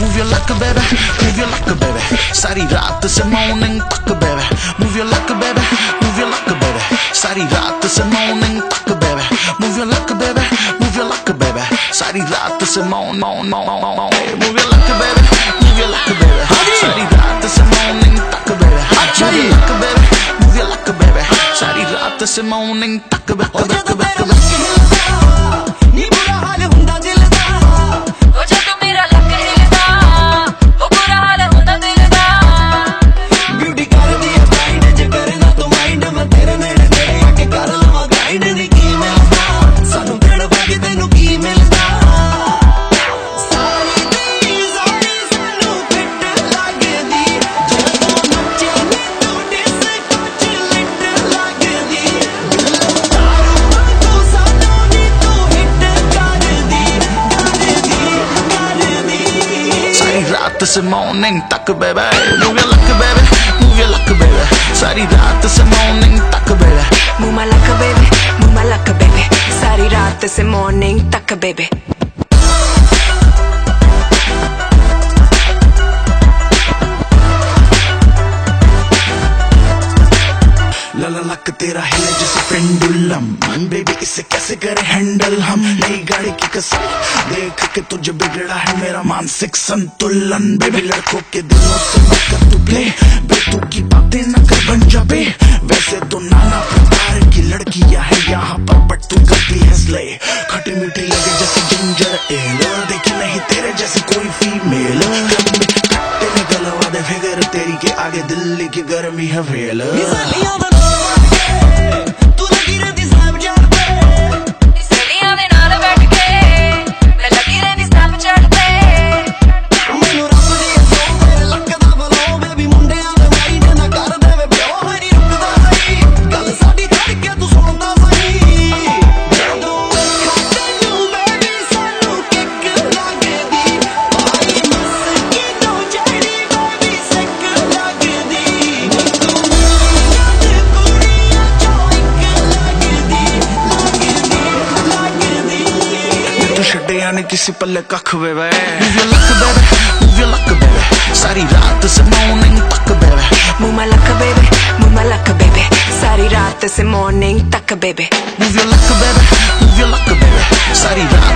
move your luck, baby, move your luck, baby. सारी रात से morning तक, baby, move your luck, baby, move your luck, baby. सारी रात से morning तक, baby, move your luck, baby, move your luck, baby. सारी रात से morning, morning, move your luck, baby, move your luck, baby. सारी रात से morning तक, baby, move your luck, baby, move your luck, baby. सारी रात से morning तक, baby, baby, baby, baby. से morning तक baby move your luck baby move your luck baby सारी रात से morning तक baby Move my luck, baby. Move my luck, baby. सारी रात से morning तक, baby. तेरा हिले जैसे पेंडुलम बेबी इसे कैसे करे हैंडल हम? नई गाड़ी की कसम। देख के तुझे बिगड़ा है मेरा मानसिक संतुलन। बेबी लड़कों के दिलों से मत कर तू प्ले बेतू की बातें न कर बन जा बे। वैसे तो नाना प्रकार की लड़कियाँ है यहाँ पर बट तू करती है स्ले खटी मीठी लगे जैसे जिंजर एल देखी नहीं तेरे जैसे कोई फीमेल में गलवा दे फिगर, तेरी के आगे दिल्ली की गर्मी है वेल। किसी पल्ले कख बेबे सारी रात से मॉर्निंग तक बेबे मुमा लक बेबे मुमा लक बेबे सारी रात से मॉर्निंग तक बेबे लक बेबे लक बेबे सारी रात